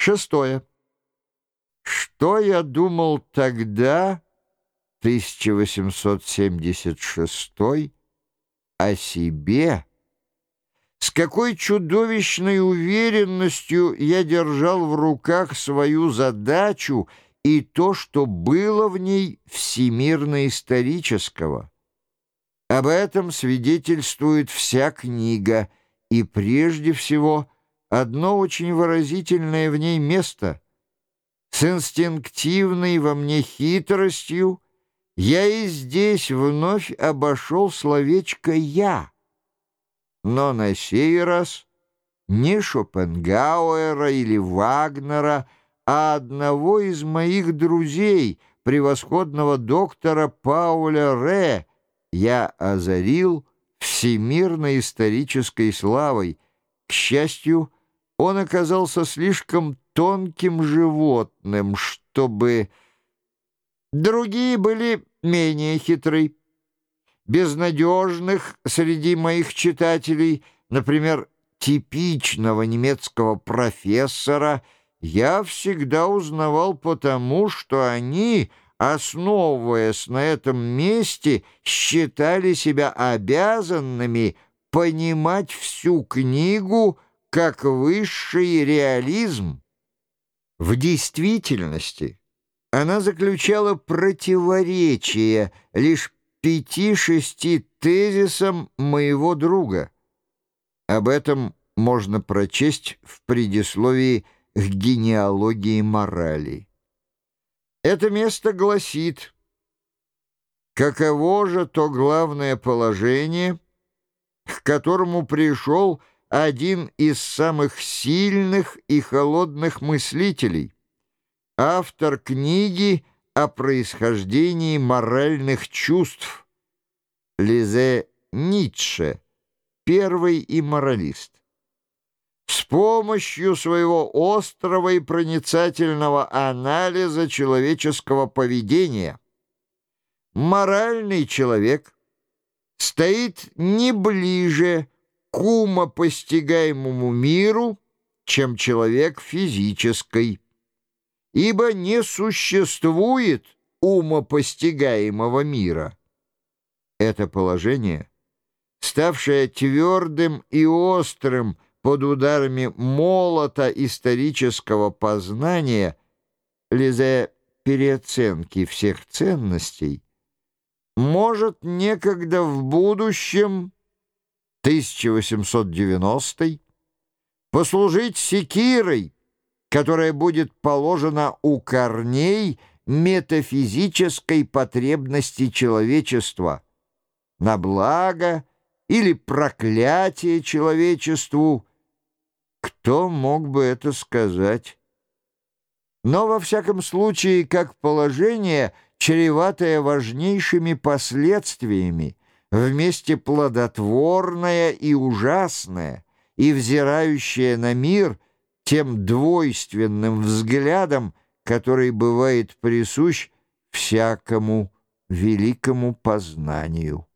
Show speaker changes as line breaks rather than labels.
Шестое. Что я думал тогда, 1876, о себе? С какой чудовищной уверенностью я держал в руках свою задачу и то, что было в ней всемирно-исторического. Об этом свидетельствует вся книга, и прежде всего одно очень выразительное в ней место. С инстинктивной во мне хитростью я и здесь вновь обошел словечко «я». Но на сей раз не Шопенгауэра или Вагнера — а одного из моих друзей, превосходного доктора Пауля Ре, я озарил всемирной исторической славой. К счастью, он оказался слишком тонким животным, чтобы... Другие были менее хитры. Безнадежных среди моих читателей, например, типичного немецкого профессора — я всегда узнавал потому, что они, основываясь на этом месте, считали себя обязанными понимать всю книгу как высший реализм. В действительности она заключала противоречие лишь пяти-шести тезисам моего друга. Об этом можно прочесть в предисловии к генеалогии морали. Это место гласит, каково же то главное положение, к которому пришел один из самых сильных и холодных мыслителей, автор книги о происхождении моральных чувств, Лизе Ницше, первый имморалист с помощью своего острого и проницательного анализа человеческого поведения. Моральный человек стоит не ближе к умопостигаемому миру, чем человек физический, ибо не существует умопостигаемого мира. Это положение, ставшее твердым и острым, под ударами молота исторического познания, лизая переоценки всех ценностей, может некогда в будущем, 1890 послужить секирой, которая будет положена у корней метафизической потребности человечества на благо или проклятие человечеству – кто мог бы это сказать? Но во всяком случае, как положение, чреватое важнейшими последствиями, вместе плодотворное и ужасное, и взирающее на мир тем двойственным взглядом, который бывает присущ всякому великому познанию.